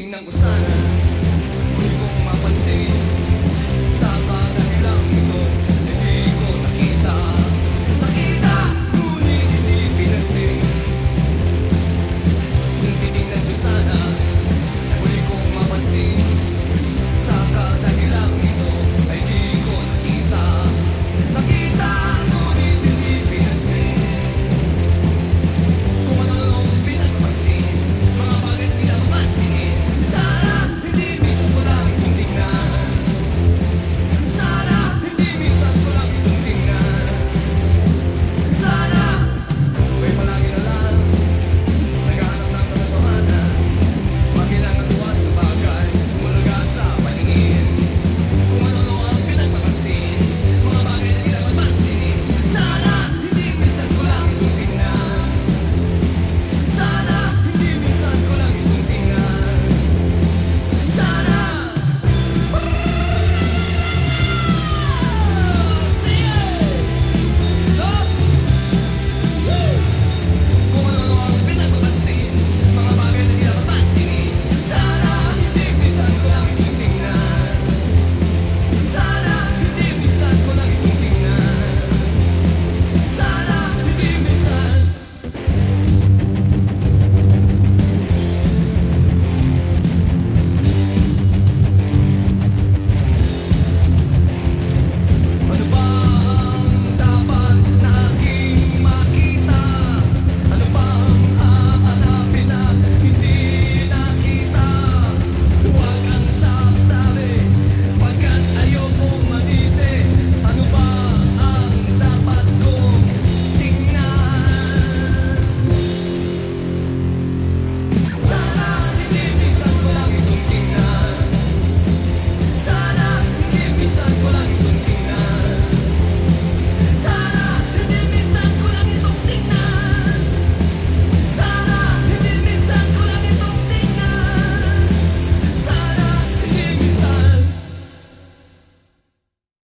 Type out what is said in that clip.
Tinignan ko sana.